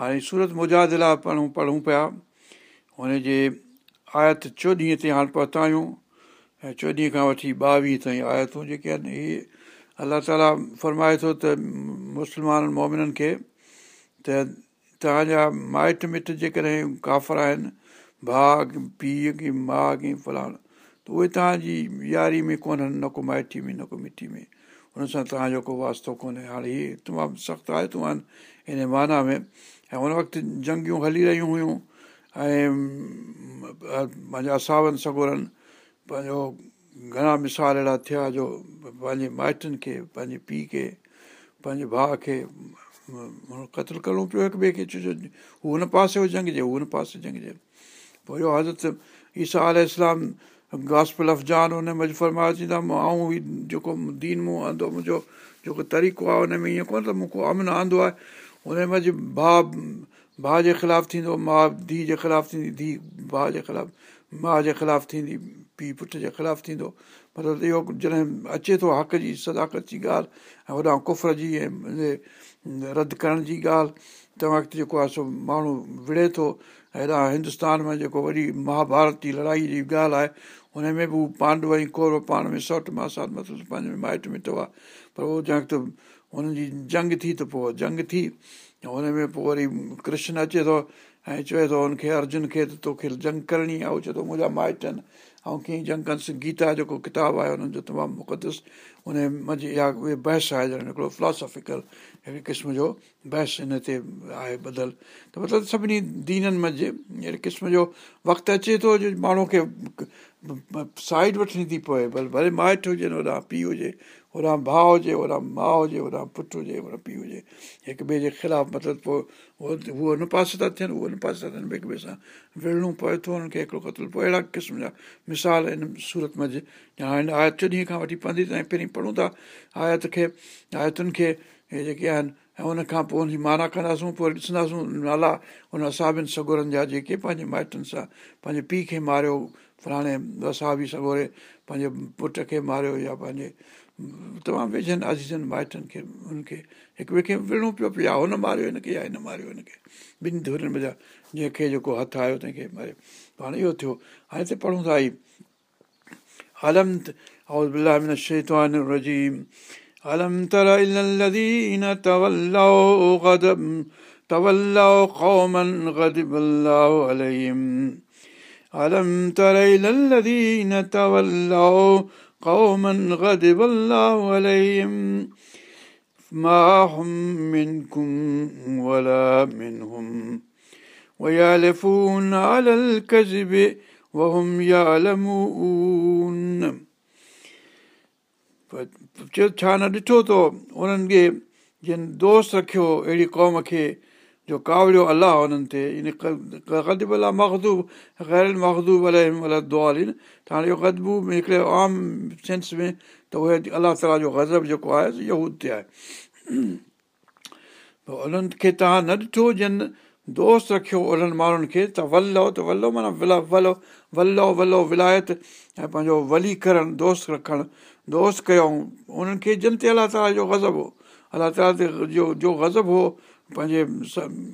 هاڻي سورت مجادلا پڙهون پڙهون پيا. هن جي آيت چوڏهين تي هاڻي پهتا آهيون ۽ چوڏهين کان وٺي ٻاويهه تائين آيتون جيڪي آهن اهي الله تالا فرمائي ٿو ته مسلمانن مومنن کي ته توهان جا مائٽ مٽ جيڪڏهن ڪافر آهن ڪه پيءُ ڪه ماءُ ڪه فلاڻ ته اهي توهان جي ياري ۾ ڪونهن نه ڪو مائٽي ۾ نه ڪو مٽي ۾ هن سان توهان جو ڪو واستو ڪونهي هاڻي اهي تمام سخت آيتون آهن ان معنيٰ ۾۽ هن وقت جنگيون هلي رهيون هيون ۽ پنهنجا ساون سگورن پنهنجو گهڻا مثال اهڙا ٿيا جو پنهنجي مائٽن کي پنهنجي پيءُ کي پنهنجي ڀاءُ کي قتل ڪرڻو پيو هڪ ٻئي کي ڇو جو هو هن پاسي هو جنگ جي هو هن پاسي جنگ جي پوءِ اهو حضرت ايسا آل اسلام گاسپل افجان هن ۾ فرمايا ٿيندا آئون هي جيڪو دين مون آندو منهنجو جيڪو طريقو آهي هن ۾ ائين ڪونه ته مون ڪو امن آندو آهي. هن ۾ اڄ ڀاءُ ڀاءُ جي خلاف ٿيندو ماءُ ڌيءُ جي خلاف ٿيندي ڌيءُ ڀاءُ جي خلاف ماءُ جي خلاف ٿيندي پيءُ پٽ جي خلاف ٿيندو. مطلب اهو جڏهن اچي ٿو حق جي سداڪت جي ڳالهه ۽ هوڏان ڪفر جي ۽ رد ڪرڻ جي ڳالهه ته وقت جيڪو آهي سو ماڻهو وڙهي ٿو. هيڏان هندستان ۾ جيڪو وڏي مهاڀارت جي لڙائي جي ڳالهه آهي هن ۾ به هو پانڊو ۽ ڪورو پاڻ ۾ سؤٽ ماسات مطلب پنهنجو مائٽ مٽ هئا پر اهو وقت هنن جي جنگ ٿي ته پوءِ جنگ ٿي هن ۾ پوءِ وري ڪرشن اچي ٿو ۽ چئي ٿو هن کي ارجن کي ته توکي جنگ ڪرڻي آهي اهو چئي ٿو منهنجا مائٽ آهن ۽ ڪيئن جنگ ڪندس گيتا جيڪو ڪتاب آهي هنن جو تمام مقدس ان منجهه اها اهي بحث آهي ڄڻ هڪڙو فلوسافڪل هڪڙي قسم جو بحث هن تي آهي بدل ته مطلب سڀني دينن منجهه اهڙي قسم جو وقت اچي ٿو جو ماڻهو کي سائيڊ وٺڻي ٿي پئي ڀلي ڀلي مائٽ هجن هوڏان پيءُ هجي هوڏان ڀاءُ هجي هوڏان ماءُ هجي هوڏان پٽ هجي پيءُ هجي. هڪ ٻئي جي خلاف مطلب پوءِ اهو اهو هن پاسي ٿا ٿين اهو هن پاسي ٿا ٿين هڪ ٻئي سان وڙهڻو پئي ٿو هنن کي هڪڙو قتل پوءِ اهڙا قسم جا مثال هن سورت منجهه. هاڻي آيت چوڏهين کان وٺي پندرهين تائين پهرين پڙهون ٿا آيت کي آيتن کي اهي جيڪي آهن ۽ ان کان پوءِ هن جي معنيٰ ڪنداسون پوءِ ڏسنداسون نالا هن اسابن سگورن جا جيڪي پنهنجي مائٽن سان پنهنجي پيءُ کي ماريو फलाणे वसाबी सगोरे पंहिंजे पुट खे मारियो या पंहिंजे तमामु वेझनि अज़ीज़नि माइटनि खे हुनखे हिक ॿिए खे विढ़णो पियो पियो या हुन मारियो हिनखे या हिन मारियो हिनखे ॿिनि धुरनि में जा जंहिंखे जेको हथु आयो तंहिंखे मारियो हाणे इहो थियो हाणे त पढ़ूं था ई हलम रजीम ألم تر إلى الذين تولوا غضب تولوا قوما غضب الله عليهم ألم تر إلى الذين تولوا قوما غضب الله عليهم ما هم منكم ولا منهم ويعلفون على الكذب وهم يعلمون छा न ॾिठो तो उन्हनि खे जिन दोस्त रखियो अहिड़ी क़ौम खे جو ڪاوڙيو الله هنن تي ان الا مکدوب غير مکدوب ال دئالن ته هاڻي اهو ۾ هڪڙي عام سينس ۾ ته اهي الله تالا جو غضب جيڪو آهي اهو تي آهي. انهن کي توهان نه ڏٺو جن دوست رکيو انهن ماڻهن کي ته ولو ته ولو معنيٰ ولا ولو ولو ولو ولايت ۽ پنهنجو ولي ڪرڻ دوست رکڻ دوست ڪيون انهن کي جن تي الله تالا جو غضب هو الله تالا تي جو جو غضب هو پنهنجي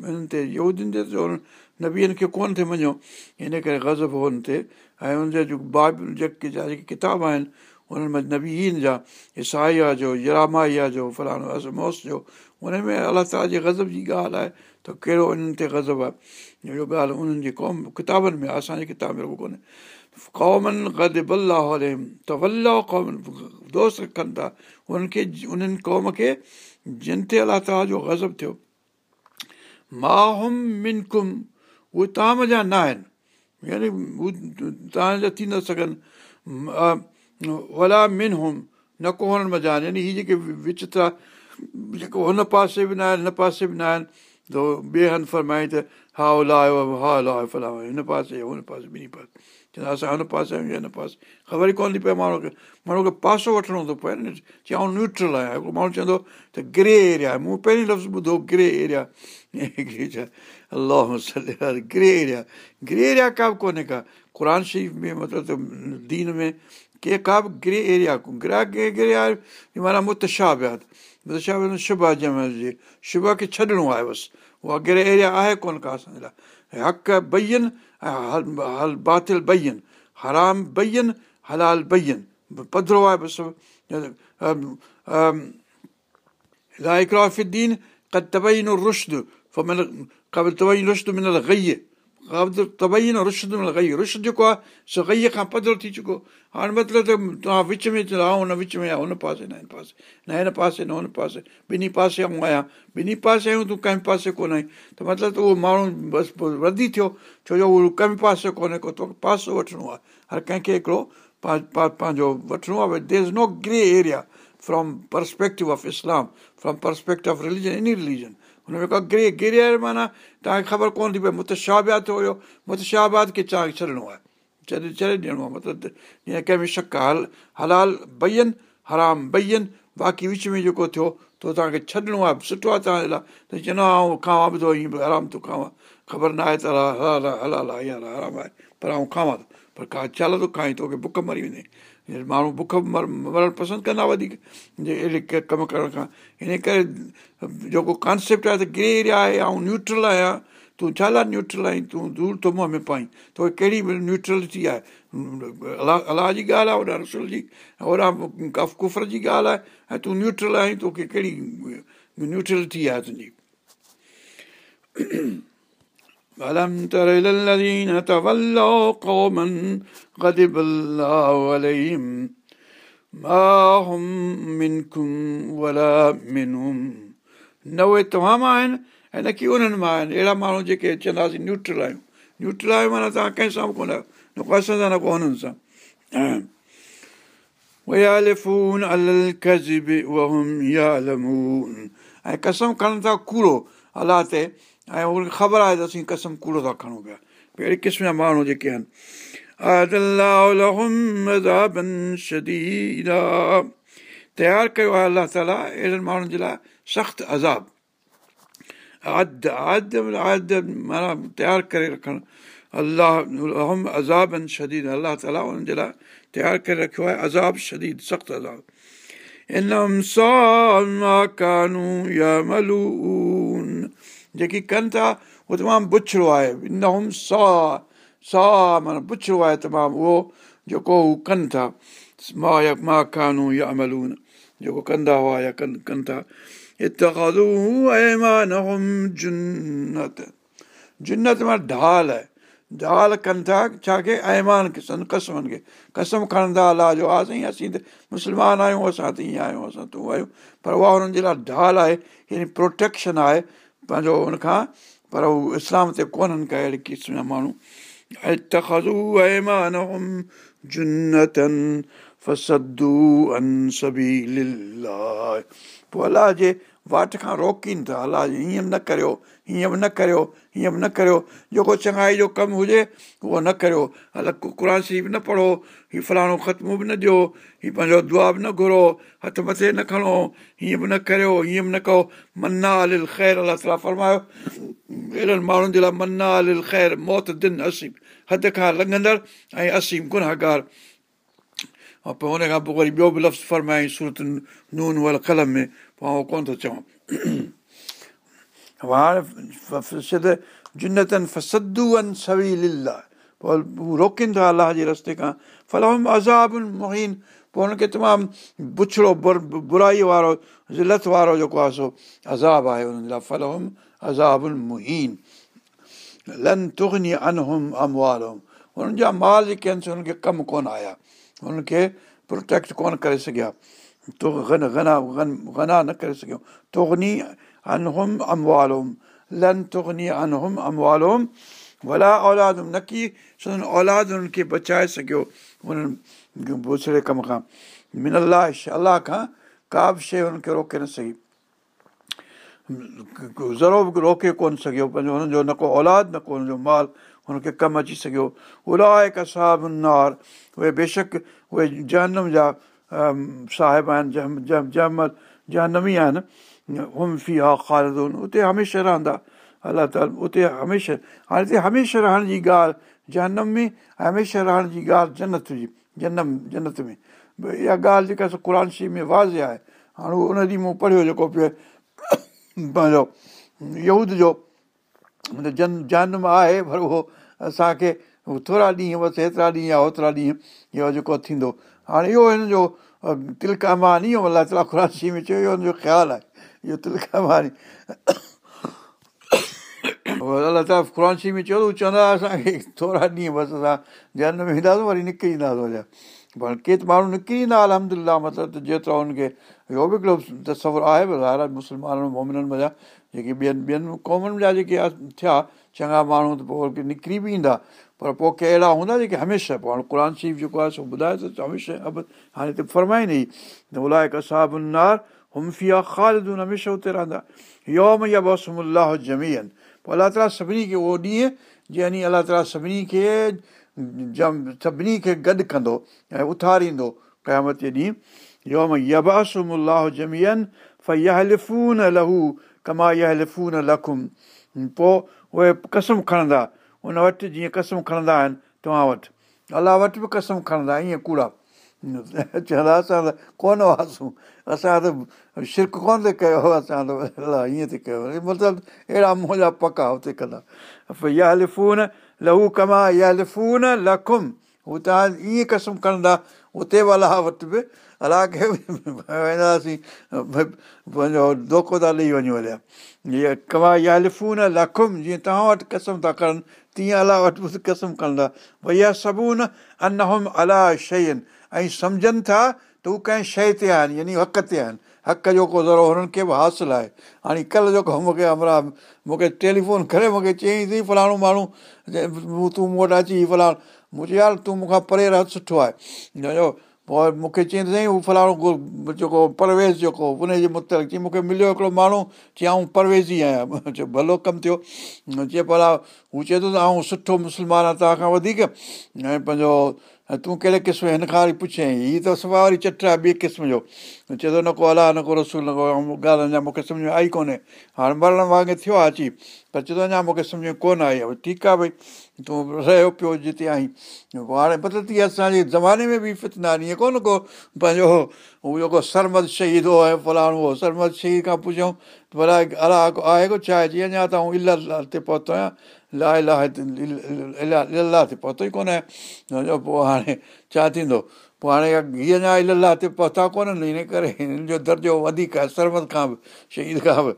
هنن تي تي نبيئن کي ڪونه ٿئي مڃو هن ڪري غضب هن تي. ۽ هن جا جو باب جيڪي جا جيڪي ڪتاب آهن انهن ۾ نبين جا ايسائيا جو يرامائيا جو فلاڻو اسموس جو ان ۾ الله تالا جي غضب جي ڳالهه آهي ته ڪهڙو انهن تي غضب آهي؟ اهو ڳالهه انهن جي قوم ڪتابن ۾ اسان جي ڪتاب ۾ ڪونهي. قومن گد بلا ته ولا قوم دوست رکن ٿا. انهن کي انهن قوم کي جن تي الله تالا جو غضب ٿيو ماهم منڪم اهي طعام جا نه آهن يعني هو توهان جا ٿي نه سگهن ولا من هم نه ڪو هنن مزا آهن يعني هيءَ جيڪي وچترا جيڪو هن پاسي به نه آهن هن پاسي به نه آهن ته ٻئي هنڌ فرمائي ته ها لايو ها لايو فلايو هن پاسي هن پاسي ٻنهي پاسي اسان هن پاسي آهيون هن پاسي خبر ئي ڪونه ٿي پئي ماڻهو کي ماڻهو کي پاسو وٺڻو ٿو پئي نه چئي آئون نيوٽرل آهيان هڪڙو ماڻهو چوندو ته گري ايريا آهي مون پهرين لفظ ٻڌو گري ايريا الله گري ايريا گري ايريا ڪا به ڪونهي ڪا قر شريف ۾ مطلب دين ۾ ڪي ڪا به گري ايريا گرا گري ايريا معنيٰ متشابيات متشابيات شڀ جنهن مهل شڀ کي ڇڏڻو آهي بس اها گري ايريا آهي ڪونه ڪا اسان جي لاءِ حق بين ۽ هل باطل بين حرام بين هلال بين پڌرو آهي بس لائڪرافين ڪ طبعي نو رشد طبعي رشد منل گئي طبعي نو رشد منل گئي رشد جيڪو آهي سو گئيءَ کان پڌرو ٿي چڪو هاڻي مطلب ته توهان وچ ۾ آئون هن وچ ۾ آهيان هن پاسي نه هن پاسي نه هن پاسي نه هن پاسي ٻنهي پاسي آئون آهيان ٻنهي پاسي آهيون تون ڪنهن پاسي ڪونه آهين ته مطلب ته اهو ماڻهو بس وڌي ٿيو ڇو جو اهو ڪنهن پاسي ڪونهي ڪو توکي پاسو وٺڻو آهي هر ڪنهن کي هڪڙو پنهنجو وٺڻو آهي there is no grey area from perspective of Islam from perspective of religion any religion هن ۾ ڪا گري گري ايريا معنيٰ توهان کي خبر ڪونه ٿي پئي متشابيات هيو متشاباد کي توهان کي ڇڏڻو آهي ڇڏي ڇڏي ڏيڻو آهي مطلب جيئن ڪنهن ۾ شڪ هل هلال بين حرام بين باقي وچ ۾ جيڪو ٿيو تو توهان کي ڇڏڻو آهي سٺو آهي توهان جي لاءِ ته چوندو آئون کاوان به ٿو به حرام ٿو کاوان. خبر نه آهي ته هلال هلال آهي يا حرام آهي پر آئون کاوان ٿو پر ڪا چال ٿو کائي توکي بک مري ويندي ماڻهو بک مر مرڻ پسند ڪندا وڌيڪ اهڙي ڪم ڪرڻ کان هن ڪري جيڪو ڪانسيپٽ آهي ته گري ايريا آهي ۽ نيوٽرل آهيان تون ڇا لاءِ نيوٽرل آهين تون دور ٿو منهن ۾ پائين. توکي ڪهڙي به نيوٽرلٽي آهي الله الله جي ڳالهه آهي اوڏا رسل جي اوڏا ڪف ڪفر جي ڳالهه آهي ۽ تون نيوٽرل آهين توکي ڪهڙي نيوٽرلٽي آهي تنهنجي ألم تر إلى الذين تولوا قوما غضب الله عليهم ما هم منكم ولا منهم न उहे तव्हां मां आहिनि ऐं न की उन्हनि मां आहिनि अहिड़ा माण्हू जेके चवंदासीं न्यूट्रल आहियूं न्यूट्रल आहियूं माना तव्हां कंहिं सां बि कोन आहियो न को असां सां न को हुननि सां ऐं कसम खणनि था कूड़ो अलाह ते ۽ ان کي خبر آهي ته اسين قسم ڪوڙو ٿا کڻون پيا اهڙي قسم جا ماڻهو جيڪي آهن تيار ڪيو آهي الله تالا اهڙن ماڻهن جي لاءِ سخت عذاب آد آد آد معنيٰ تيار ڪري رکڻ الله عذاب شديد الله تالا انهن جي لاءِ تيار ڪري رکيو آهي عذاب شديد سخت عذاب ڪانو يا ملون جيڪي ڪن ٿا اهو تمام بڇڙو آهي. نهم سا سا معنيٰ بڇڙو آهي تمام اهو جيڪو هو ڪن ٿا. مان يا مان ڪانو يا املون جيڪو ڪندا هئا يا ڪن ڪن ٿا. جنت. جنت مان ڍال آهي. ڍال ڪن ٿا ڇاکي ايمان کي سن قسمن کي. قسم کڻندا الله جو ها سائين اسين ته مسلمان آهيون اسان ته ائين آهيون اسان تون آهيون. پر اها هنن جي لاءِ ڍال آهي پروٽيڪشن آهي پنهنجو هن کان پر هو اسلام تي ڪونهن ڪا اهڙي قسم جا ماڻهو. پوءِ الله جي واٽ کان روڪين ٿا الله به نه ڪريو هيئن به نه ڪريو هيئن به نه ڪريو. جيڪو چڱائي جو ڪم هجي اهو نه ڪريو. الائي قر شريف نه پڙهو هيءُ فلاڻو ختم به نه ڏيو هيءُ پنهنجو دعا به نه گهرو هٿ مٿي نه کڻو هيئن به نه ڪريو هيئن به نه ڪيو. منا الل خير الله تالا فرمايو اهڙن ماڻهن جي لاءِ منا الل خير موت دن اسيم حد کان لنگهندڙ ۽ اسيم گناهگار. ۽ پوءِ هن کان پوءِ وري ٻيو به لفظ فرمائين سورت نون ول قلم ۾ پوءِ آئون ڪونه ٿو چوان هاڻي جنتن روڪين ٿا الله جي رستي کان فلم عذاب مهين پوءِ هن کي تمام بڇڙو بر برائي وارو ذلت وارو جيڪو آهي سو عذاب آهي هنن لاءِ فلم عذاب مهين لن تگني انهم اموالم هنن جا مال جيڪي آهن سي هنن کي ڪم ڪونه آيا هنن کي پروٽيڪٽ ڪونه ڪري سگهيا تو گن گنا گن گنا نه ڪري سگهيو تگني انهم اموالم لن تگني انهم اموالم ولا اولاد نه ڪه سندن اولاد هنن کي بچائي سگهيو انهن بڇڙي ڪم کان من الله الله کان ڪا به شيءِ هنن کي روڪي نه سگهي زرو به روڪي ڪونه سگهيو پنهنجو هنن جو نه ڪو اولاد نه ڪو هن جو مال هن کي ڪم اچي سگهيو الائي ڪساب نار اهي بيشڪ اهي جهنم جا صاحب آهن جهمت جهنمي آهن هم في ها خالدون اتي هميشه رهندا الله تالا اتي هميشه هاڻي هتي هميشه رهڻ جي ڳالهه جهنم ۾ هميشه رهڻ جي ڳالهه جنت جي جنم جنت ۾ اها ڳالهه جيڪا قر شي ۾ وازي آهي هاڻي ان ڏينهن مون پڙهيو جيڪو پيو پنهنجو يود جو جن جنم آهي پر اهو اسان کي ٿورا ڏينهن بس هيترا ڏينهن يا هوترا ڏينهن اهو جيڪو ٿيندو هاڻي اهو هن جو تلڪاماني الله تالا خراشي ۾ چيو اهو هن جو خيال آهي اهو تلڪاماني الله تالا خراشي ۾ چيو چوندا اسان کي ٿورا ڏينهن بس اسان جنم ۾ اينداسين وري نڪري اينداسين پر ڪيترا ماڻهو نڪري ايندا الهمدلا مطلب ته جيترو هن کي اهو به هڪڙو تصور آهي مسلمانن مومنن جا جيڪي ٻين ٻين قومن جا جيڪي ٿيا چڱا ماڻهو ته پوءِ نڪري به ايندا پر پوءِ ڪي اهڙا هوندا جيڪي هميشه پوءِ هاڻي قر شريف جيڪو آهي سو ٻڌائي ته هميشه اب هاڻي هتي فرمائي ني ته الائي خالدون هميشه هتي رهندا يوم يا بسملاهه جميئن پوءِ الله تالا سڀني کي اهو ڏينهن يعني الله تالا سڀني کي جم سڀني کي گڏ ڪندو ۽ اٿاريندو قيامت جي ڏينهن يوم جميئن فيهلفون لهو ڪما يهلفون لکم پوءِ اهي قسم کڻندا ان وٽ جيئن قسم کڻندا آهن توهان وٽ الله وٽ به قسم کڻندا ائين ڪوڙا چوندا اسان ته ڪونه هئاسين اسان ته شرڪ ڪونه تي ڪيو اسان ته الله ائين تي ڪيو مطلب اهڙا منهنجا پڪا هتي ڪندا يا لفون لهو ڪما يا لفون لکم هو توهان ائين قسم کڻندا اتي به الله وٽ به الله کي وينداسين ڌوکو ٿا ڏيئي وڃون هليا جيئن ڪما يا لفون لکم جيئن توهان وٽ قسم ٿا ڪرن تيئن الله وٽ به قسم کڻندا ڀئي اها سبون ان هم الله شيءِ آهن ۽ سمجهن ٿا ته هو ڪنهن شيءِ تي آهن يعني حق تي آهن حق جو ڪو زرو هنن کي به حاصل آهي هاڻي ڪلهه جيڪو مون کي امرا مون کي ٽيليفون ڪري مون کي چيئين ٿي فلاڻو ماڻهو تون مون وٽ اچي فلاڻو مون چيو يار تون مون کان پري رهه سٺو آهي. پوءِ مون کي چئي ته سائين هو فلاڻو جيڪو پرويز جيڪو ان جي متل چئي مون کي مليو هڪڙو ماڻهو چئي آئون پرويزي آهيان. چيو ڀلو ڪم ٿيو. چئي ڀلا هو چئي ٿو ته آئون سٺو مسلمان آهيان توهان کان وڌيڪ. ۽ پنهنجو تون ڪهڙي قسم هن کان وري پڇي هيءَ ته صفا وري چٽ آهي ٻئي قسم جو. چئي ٿو نه ڪو الله نه ڪو رسول نه ڪو ڳالهه اڃا مون کي سمجهه ۾ آئي ڪونهي. هاڻي مرڻ وانگر ٿيو آهي اچي پر چئي ٿو اڃا مون کي سمجهه ۾ ڪونه آئي. آهي ٺيڪ آهي ڀئي تون رهيو پيو جتي آهين. هاڻي مطلب تيئن اسان جي زماني ۾ به فتنا ائين ڪونه ڪو پنهنجو جيڪو سرمد شهيد هو ۽ فلاڻو هو سرمد شهيد کان پڇئون ڀلا الله آهي ڪو ڇا آهي؟ جيئن اڃا ته آئون تي پهتو آهيان لا الاهه تي پهتو ئي ڪونهي پوءِ هاڻي ڇا ٿيندو پوءِ هاڻي هيءَ اڃا الاهه تي پهتا ڪونهن هن ڪري هنن جو درجو وڌيڪ آهي سرمد کان به شهيد کان به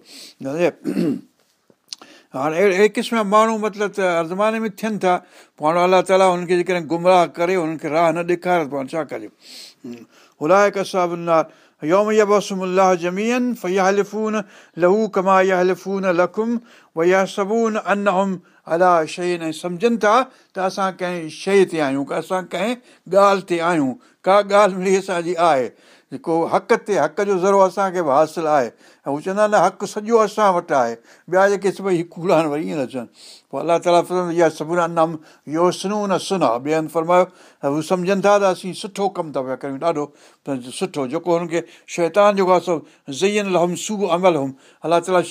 هاڻي اهڙي اهڙي قسم جا ماڻهو مطلب ته هر زماني ۾ ٿين ٿا پوءِ هاڻي الله تالا هنن کي جيڪڏهن گمراهه ڪري هنن کي راهه نه ڏيکاري پوءِ هاڻي ڇا ڪجي هلائي ڪساب يوم يبسملاهه جميئن فيالفون لهو ڪما يالفون لکم ويا سبون ان هم الا شيءِ ۽ سمجهن ٿا ته اسان ڪنهن شيءِ تي آهيون اسان ڪنهن ڳالهه تي آهيون. ڪا ڳالهه ملي اسان جي آهي. جيڪو حق تي حق جو زرو اسان کي به حاصل آهي ۽ هو چوندا نه حق سڄو اسان وٽ آهي. ٻيا جيڪي سڀئي آهن وري ائين نه اچن پوءِ الله تالا اها سڀ نم اهو سنو. نه سنا ٻئي هنڌ فرمايو هو سمجهن ٿا ته اسين سٺو ڪم ٿا پيا ڪيون ڏاڍو سٺو. جيڪو هن کي شيطان جيڪو آهي سو زين لهم سو عمل هم. الله تالا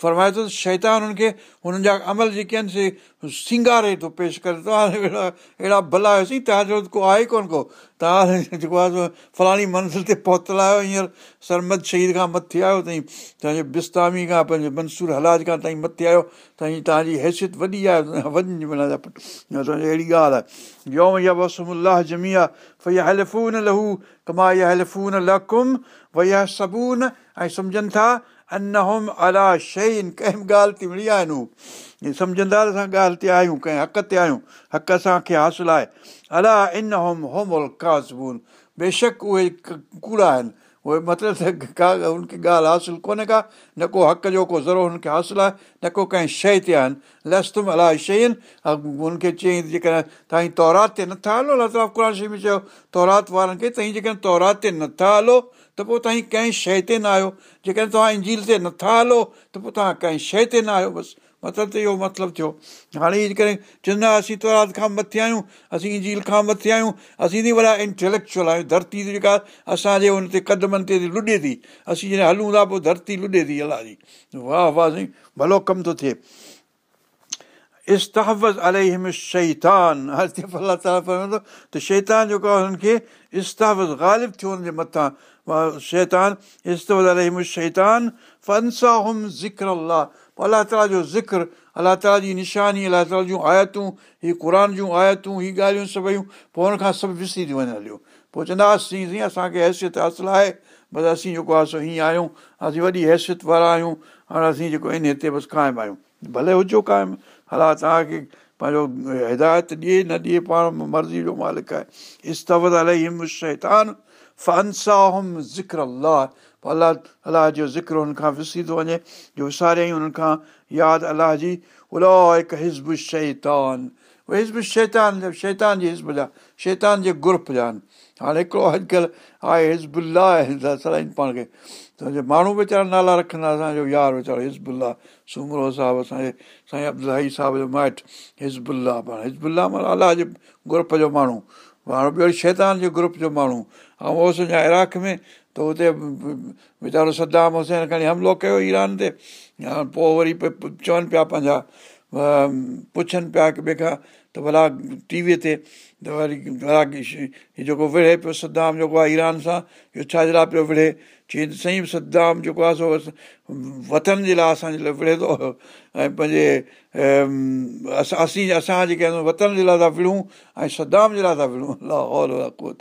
فرمائي ٿو شيطان هنن کي هنن جا عمل جيڪي آهن سي سنگاري ٿو پيش ڪري. توهان اهڙا اهڙا ڀلا آيوسين توهان جو ڪو آهي ڪونه ڪو. توهان جيڪو آهي فلاڻي منزل تي پهتل آهيو هينئر سرمد شهيد کان مٿي آيو اٿئي توهان جي بستامي کان پنهنجي منصور هلاج کان تائين مٿي آيو ته توهان جي حيثيت وڏي آهي وڃ معنيٰ اهڙي ڳالهه آهي. يوم يا وسملاهه جميا فيا هلفون لهو ڪما يا هلفون لڪم ويا سبون ۽ سمجهن ٿا ان هوم الا شيءِ ڪنهن به ڳالهه تي ملي آهن هو. سمجهندا ته اسان ڳالهه تي آهيون ڪنهن حق تي آهيون حق اسان کي حاصل آهي. الا ان هوم هوم ڪاسبون بيشڪ اهي ڪوڙا آهن اهي مطلب ته ڪا هن کي ڳالهه حاصل ڪونهي ڪا نه ڪو حق جو ڪو زرو هن کي حاصل آهي نه ڪو ڪنهن شيءِ تي آهن. لستم الائي آهن هن کي چيئين جيڪڏهن توهان تورات تي نٿا هلو الله تالا قر شيءِ ۾ چيو تورات وارن کي توهان جيڪڏهن تورات تي نٿا هلو ته پوءِ توهان ڪنهن شيءِ تي نه آهيو. جيڪڏهن توهان انجيل تي نٿا هلو ته پوءِ توهان ڪنهن شيءِ تي نه آهيو بس. مطلب ته اهو مطلب ٿيو. هاڻي جيڪڏهن چوندا اسين تورات کان مٿي آهيون اسين انجيل کان مٿي آهيون اسين ته وڏا انٽيليڪچئل آهيون. ڌرتي جيڪا اسان جي هن تي قدمن تي لڏي ٿي. اسين جڏهن هلون ٿا پوءِ ڌرتي لڏي ٿي الله جي. واهه واهه سائين ڀلو ڪم ٿو ٿئي. استهف ال شيطان. هر الله تالا فرمائيندو ته شيطان جيڪو آهي هنن کي استهف غالب ٿيو هن جي مٿان شيطان استف ال شيطان فنسا هم ذڪر الله الله تالا جو ذڪر الله تالا جي نشاني الله تالا جون آيتون هيءَ قر جون آيتون هيءَ ڳالهيون سڀئي پوءِ هن کان سڀ وسري ٿيون وڃن هليون پوءِ چوندا هئاسين جيئن اسان کي حيثيت حاصل آهي بس اسين جيڪو آهي سو هيئن آهيون اسين وڏي حيثيت وارا آهيون هاڻي اسين جيڪو ان هتي بس قائم آهيون ڀلي هجو قائم الله توهان کي پنهنجو هدايت ڏئي نه ڏئي پاڻ مرضي جو مالڪ آهي ال شيطان ذڪر الله پوءِ الله الله جو ذڪر هن کان وسي ٿو وڃي جو وساريئين هنن کان ياد الله جي الا هڪ حزب شيطان حزب شيطان شيطان جي حزب جا شيطان جي گروپ جا آهن هاڻي هڪڙو اڄڪلهه آهي هزبلا سدائين پاڻ کي ته ماڻهو ويچارا نالا رکندا اسان جو يار ويچارو هزبلا سمرو صاحب اسان جي سائين عبدل صاحب جو مائٽ هزبلا پاڻ هزبلا معنيٰ الله جي گروپ جو ماڻهو هاڻي ٻيو شيطان جي گروپ جو ماڻهو. ۽ اهو سمجهان عراق ۾ ته هتي ويچارو سدام حسين کڻي حملو ڪيو ايران تي. پوءِ وري چون پيا پنهنجا پڇن پيا ڪه ٻئي کان ته ڀلا ٽي ويءَ تي ته وري هيءُ جيڪو وڙهي پيو سدام جيڪو آهي ايران سان اهو ڇا جي لاءِ پيو وڙهي؟ چئي ته سائين سدام جيڪو آهي سو وطن جي لاءِ اسان جي لاءِ وڙهي ٿو. ۽ پنهنجي اسان اسين اسان جيڪي آهيون وطن جي لاءِ ٿا وڙهون ۽ سدام جي لاءِ ٿا الله پوءِ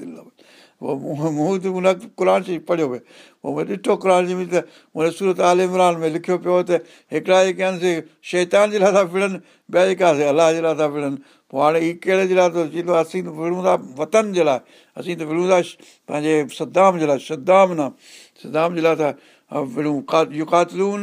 مون ته ان قر شريف پڙهيو پيو پوءِ مان ڏٺو قر شريف ته ان سورت آل عمران ۾ لکيو پيو ته هڪڙا جيڪي آهن سي شيطان جي لاءِ ٿا وڙهن ٻيا جيڪا الله جي لاءِ ٿا وڙهن پوءِ هاڻي هيءَ ڪهڙي جي لاءِ ته چوندو آهي؟ اسين ته وڙهون ٿا وطن جي لاءِ. اسين ته وڙهون ٿا پنهنجي سدام جي لاءِ سدام نه. سدام جي لاءِ ٿا وڙهون يڪاتلون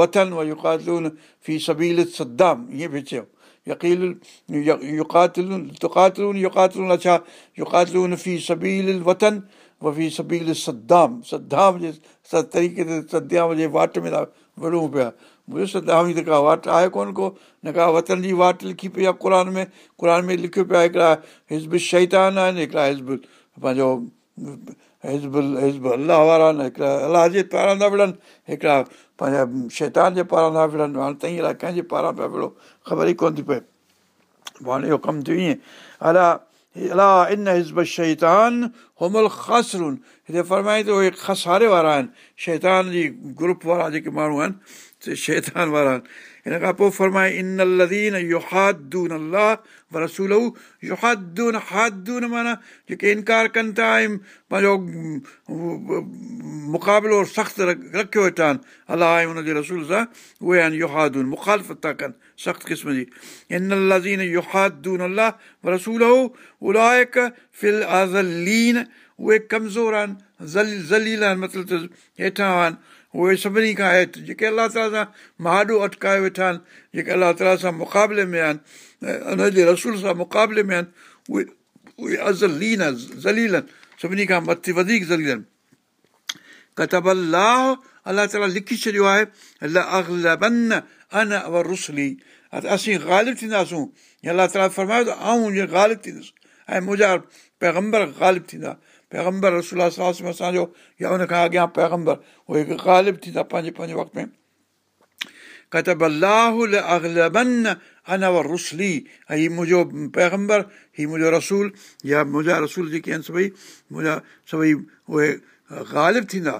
وطن يڪاتلون في سبيل سدام ائين به چيو. يڪيل يڪاتلون تڪاتلون يڪاتلون اڇا يڪاتلون في سبيل وطن و في سبيل سدام سدام جي طريقي تي سدام جي واٽ ۾ ٿا وڙهون پيا. منهنجو سدام جي ته ڪا واٽ آهي ڪونه ڪو نه ڪا وطن جي واٽ لکي پئي آهي قر ۾ قر ۾ لکيو پيو آهي هڪڙا حزب شيطان آهن هڪڙا حزب پنهنجو هزبل حزب الله وارا آهن هڪڙا الله جي پاران ٿا وڙهن هڪڙا پنهنجا شيطان جي پاران ٿا وڙهن. هاڻي ٿئي الائي ڪنهن جي پاران پيا وڙهو خبر ئي ڪونه ٿي پئي. هاڻي اهو ڪم ٿيو ائين. الله الله ان حزب شيطان هومل خاسرون هتي فرمائي ته اهي کساري وارا آهن شيطان جي گروپ وارا جيڪي ماڻهو آهن شيطان وارا آهن هن کان پوءِ جيڪي انڪار ڪن ٿا ۽ پنهنجو مقابلو سخت رکيو ويٺا آهن الله ۽ هن جي رسول سان اهي آهن يهادون مکالفت ٿا ڪن سخت قسم جي ان لزين يهادون الله رسول الائڪ فل آزلين اهي ڪمزور آهن مطلب هيٺان اهي سڀني کان هيٺ جيڪي الله تالا سان مهاڏو اٽڪائي ويٺا آهن جيڪي الله تالا سان مقابلي ۾ آهن ان جي رسول سان مقابلي ۾ آهن اهي اهي ازلين ذليل آهن سڀني کان مٿي وڌيڪ ذليل آهن ڪتب الله الله تالا لکي ڇڏيو آهي اسين غالب ٿينداسون. الله تالا فرمايو ته آئون غالب ٿيندس. ۽ منهنجا پيگمبر غالب ٿيندا پيگمبر رسول ساس ۾ اسان جو يا هن کان اڳيان پيگمبر اهي غالب ٿيندا پنهنجي پنهنجي وقت ۾ ڪتب الله انو رسلي ۽ هيءُ منهنجو پيگمبر هيءُ منهنجو رسول يا منهنجا رسول جيڪي آهن سڀئي منهنجا سڀئي اهي غالب ٿيندا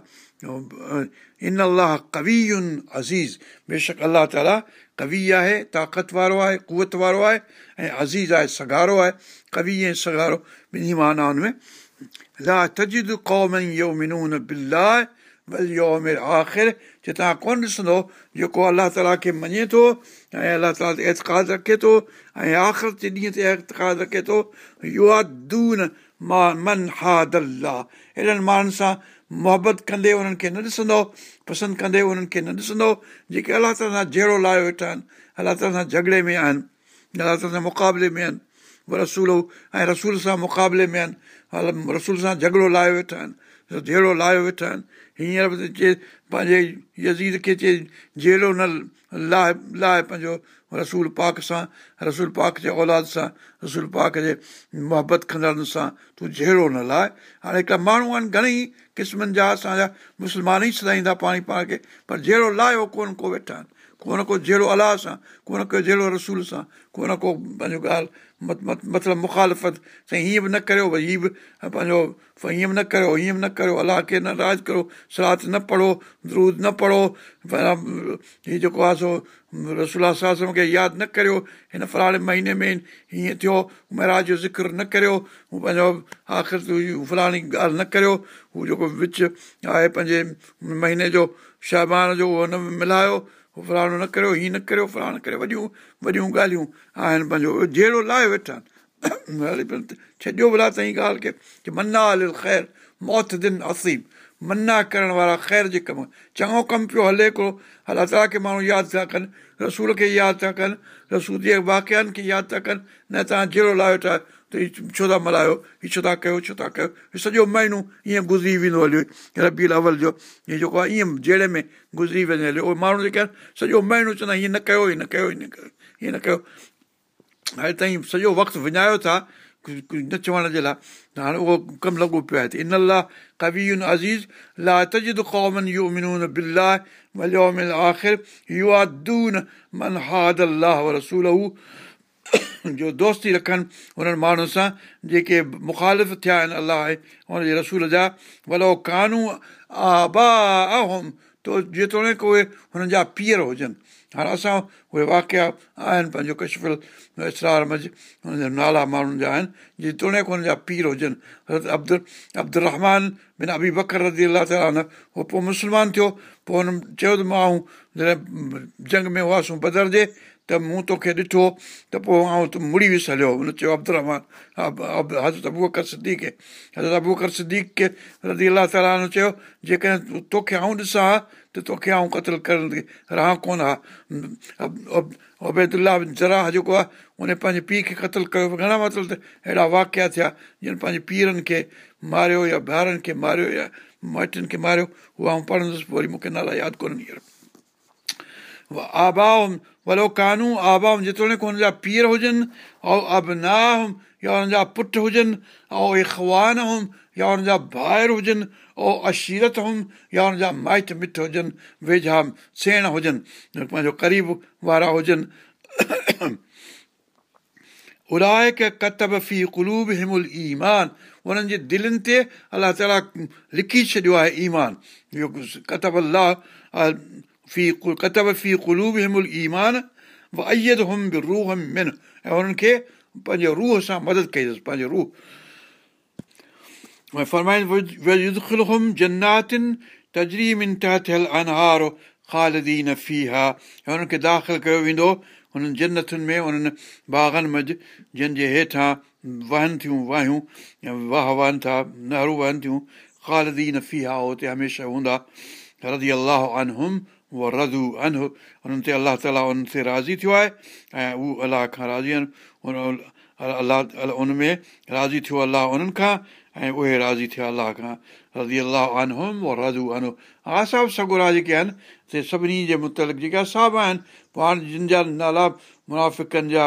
ان الله ڪويين عزيز بيشڪ الله تالا ڪوي آهي طاقت وارو آهي ڪوت وارو آهي ۽ عزيز آهي سگارو آهي ڪوي ۽ سگارو ٻنهي مانائن ۾ توهان ڪونه ڏسندو جيڪو الله تالا کي مڃي ٿو ۽ الله تالا تي ايتقاد رکي ٿو ۽ آخر جي ڏينهن تي ايتقاد رکي ٿو يئادون مان من هاد الله اهڙن ماڻهن سان محبت ڪندي انهن کي نه ڏسندو پسند ڪندي انهن کي نه ڏسندو جيڪي الله تالا سان جهڙو لاهي ويٺا آهن الله تالا سان جهڳڙي ۾ آهن الله تالا سان مقابلي ۾ آهن رسول ۽ رسول سان مقابلي ۾ آهن رسول سان جهڳڙو لاهي ويٺا آهن جهڙو لاهي ويٺا آهن هينئر به چئي پنهنجي يزيد کي چئي جهڙو نه لاهي لاهي پنهنجو رسول پاڪ سان رسول پاڪ جي اولاد سان رسول پاڪ جي محبت ڪندڙن سان تون جهڙو نه لاهي هاڻي هڪڙا ماڻهو آهن گهڻيئي قسمن جا اسان جا مسلمان ئي سدائيندا پاڻي پاڻ کي پر جهڙو لاهيو ڪونه ڪو ويٺا آهن ڪو نه ڪو جهڙو الله سان ڪو نه ڪو جهڙو رسول سان ڪو نه ڪو پنهنجو ڳالهه مطلب مکالفت سائين هيئن به نه ڪريو ڀئي هيءَ به پنهنجو هيئن به نه ڪريو هيئن به نه ڪريو الله کي نه راج ڪرو سلات نه پڙهو درود نه پڙهو هيءَ جيڪو آهي سو رسول ساهس کي ياد نه ڪريو هن فلاڻي مهيني ۾ هيئن ٿيو مهاراج جو ذڪر نه ڪريو هو پنهنجو آخر فلاڻي ڳالهه نه ڪريو هو جيڪو وچ آهي پنهنجي مهيني جو شابان جو اهو نه ملايو فلاڻو نه ڪريو هيئن نه ڪريو فلاڻو نه ڪريو وڏيون وڏيون ڳالهيون آهن پنهنجو جهڙو لاهي ويٺا آهن ڇڏيو ڀلا ٿئي ڳالهه کي ڪه منا ال خير موت دن اسيم منا ڪرڻ وارا خير جي ڪم چڱو ڪم پيو هلي هڪڙو الله تالا کي ماڻهو ياد ٿا ڪن رسول کي ياد ٿا ڪن رسول جي واڪيان کي ياد ٿا ڪن نه توهان جهڙو لاهي ويٺا ته هيءَ ڇو ٿا ملهايو هيءَ ڇو ٿا ڪيو ڇو ٿا ڪيو سڄو مهينو ائين گذري ويندو هليو ربي اول جو هيءَ جيڪو آهي ائين جهڙي ۾ گذري اهي ماڻهو جيڪي آهن سڄو مهينو چوندا هيئن نه ڪيو هيئن نه ڪيو هيئن نه ڪيو هيئن نه ڪيو هاڻي تائين سڄو وقت وڃايو ٿا نه چوڻ جي لاءِ ته هاڻي اهو ڪم لڳو پيو آهي ان لاءِ ڪوي عزيز لا تجد قومن يو منون بلاهه آخر يو دون من هاد الله رسول جو دوستي رکن هنن ماڻهن سان جيڪي مکالف ٿيا آهن الله هن جي رسول جا ڀلو ڪانو آبا تو جيتوڻيڪ اهي هنن جا پيئر هجن. هاڻي اسان اهي واڪيا آهن پنهنجو ڪشفل اسرار نالا ماڻهن جا آهن جيتوڻيڪ هنن جا پير هجن. حضرت عبدل رحمان بن ابي بڪر رزي الله تالا اهو پوءِ مسلمان ٿيو پوءِ هن چيو ته مان جڏهن جنگ ۾ هئاسين بدر جي ته مون توکي ڏٺو ته پوءِ آئون ته مڙي ويس هليو هن چيو عبدل رحمان حضرت ابو بڪر سديڪ حضرت ابو بڪر سديڪ کي رزي الله تالا چيو جيڪڏهن توکي آئون ڏسان ها ته توکي آئون قتل رهان ڪونه ها ابيدلا جراح جيڪو آهي ان پنهنجي پيءُ کي قتل ڪيو گهڻا مطلب ته اهڙا واڪيا ٿيا جن پنهنجي پيرن کي ماريو يا ٻارن کي ماريو يا مائٽن کي ماريو اهو آئون پڙهندس پوءِ وري مون کي نالا ياد ڪونهن هينئر آبام ڀلو ڪانو آبام جيتوڻيڪ هن جا پير هجن ۽ ابنا هم يا هن جا پٽ هجن ۽ اخوان هم يا هن جا ڀائر هجن او اشيرت هم يا هن جا مائٽ مٺ هجن ويجها سيڻ هجن. پنهنجو قريب وارا هجن. الائي کي ڪتب في ڪلوب همل ايمان. انهن جي دلن تي الله تالا لکي ڇڏيو آهي ايمان. اهو ڪتب الله في ڪتب في ڪلوب همل ايمان عيد هم به روهه من ۽ هنن کي پنهنجي روهه سان مدد ڪئي اٿس پنهنجي روهه فرمائن جناتن تجريمن ٿيل انهار خالدين في ها ۽ هنن کي داخل ڪيو ويندو هنن جنتن ۾ هنن باغن منجهه جنهن جي هيٺان وهن ٿيون واهيون يا واهه وهن ٿا نهرو وهن ٿيون خالدين في ها هتي هميشه هوندا رزي الله انهم اهو رزو ان هنن تي الله تالا انهن تي راضي ٿيو آهي ۽ اهي الله کان راضي آهن الله ان ۾ راضي ٿيو الله انهن کان ۽ اهي راضي ٿيا الله کان رزي الله انهم رزو انو اعصاب سگرا جيڪي آهن سڀني جي مطلق جيڪي اساب آهن پاڻ جن جا نالا منافڪن جا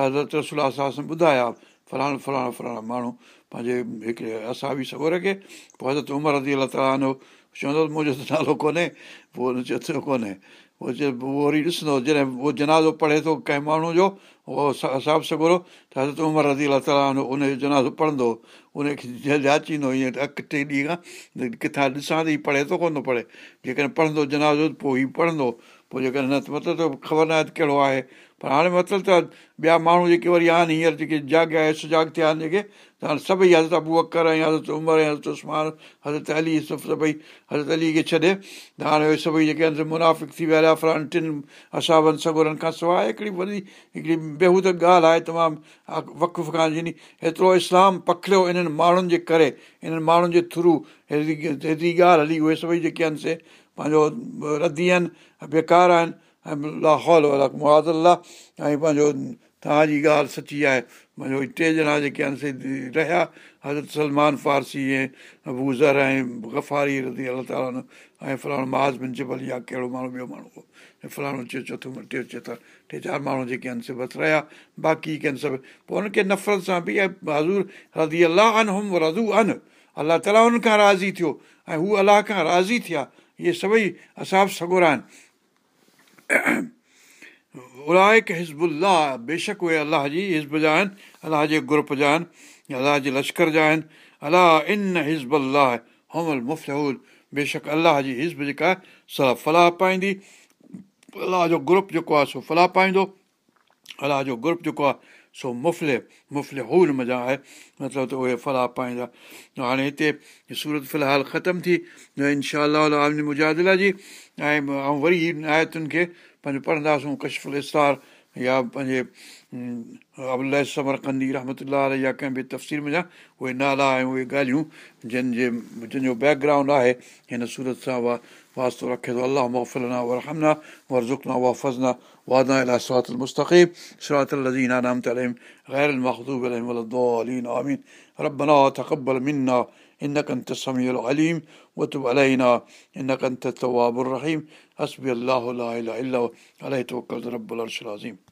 حضرت رسولا سان ٻڌايا فلاڻو فلاڻا فلاڻا ماڻهو پنهنجي هڪڙي اسابي سگور کي پوءِ حضرت عمر رزي الا تالو چوندو منهنجو ته نالو ڪونهي پوءِ هن چيو ٿيو ڪونهي پوءِ چئي پوءِ وري ڏسندو جڏهن اهو جنازو پڙهي ٿو ڪنهن ماڻهو جو اهو اساب سگورو ته حضرت عمر رزي الا تالا ان جو جنازو پڙهندو ان کي جاچيندو ائين اڳ ٽي ڏينهن کان ڪٿان ڏسان ته هيءُ پڙهي ٿو ڪونه ٿو پڙهي جيڪڏهن پڙهندو جنازو پوءِ هيءُ پڙهندو پوءِ جيڪڏهن نه ته مطلب خبر نه آهي ته ڪهڙو آهي پر هاڻي مطلب ته ٻيا ماڻهو جيڪي وري آهن هينئر جيڪي جاڳيا سجاڳ ٿيا آهن جيڪي ته هاڻي سڀئي حضرت ابو اڪر ۽ حضرت عمر ۽ حضرت اسمان حضرت علي سڀئي حضرت علي کي ڇڏي ته هاڻي اهي سڀئي جيڪي آهن منافڪ ٿي ويا هئا فلاڻ ٽن اسابن سگرن کان سواءِ هڪڙي وڏي هڪڙي بيهود ڳالهه آهي تمام وقف کان جني ايترو اسلام پکڙيو انهن ماڻهن جي ڪري انهن ماڻهن جي ٿرو هيتري هيتري ڳالهه هلي اهي سڀئي جيڪي آهن سي پنهنجو ردي آهن بيڪار آهن ۽ لاهول مئاز الله ۽ پنهنجو توهان جي ڳالهه سچي آهي. منهنجو ٽي ڄڻا جيڪي آهن سي رهيا حضرت سلمان فارسي ۽ ابوزر ۽ گفاري ردي الله تالا ۽ فلاڻو محاذ جبل يا ڪهڙو ماڻهو ٻيو ماڻهو هو. ۽ فلاڻو چيو چوٿو ٽي چيتا ٽي چار ماڻهو جيڪي آهن سي بس رهيا باقي ڪي آهن سڀ پوءِ هن کي نفرت سان به حضور ردي الله هم رزو ان الله تالا هن کان راضي ٿيو ۽ هو الله کان راضي ٿيا. اهي سڀئي اساب سگر آهن الائڪ هزبلا بيشڪ اهي الله جي حزب جا آهن الله جي گروپ جا آهن الله جي لشڪر جا آهن الله ان حزب مفتول بيشڪ الله جي حزب جيڪا آهي سا فلاح پائيندي الله جو گروپ جيڪو آهي سو فلاح پائيندو الله جو گروپ جيڪو آهي سو مفلي مفلي هول مزا آهي مطلب ته اهي فلاح پائيندا هاڻي هتي سورت في الحال ختم ٿي انشا مجادلا جي ۽ وري آيتن کي پنهنجو پڙهنداسون ڪشفل استار يا پنهنجي ابل سمر ڪندي رحمت يا ڪنهن به تفصيل ۾ جا اهي نالا ۽ اهي ڳالهيون جن جي جنهن جو بيڪ گرائونڊ آهي هن سورت سان وا وأستركز اللهم اغفر لنا وارحمنا وارزقنا واحفظنا وادنا إلى صراط المستقيم. صراط الذين أنعمت عليهم غير المغضوب عليهم ولا الضالين. آمين. ربنا تقبل منا إنك أنت السميع العليم. وتب علينا إنك أنت التواب الرحيم. حسبي الله لا إله إلا هو. عليه توكلت رب العرش العظيم.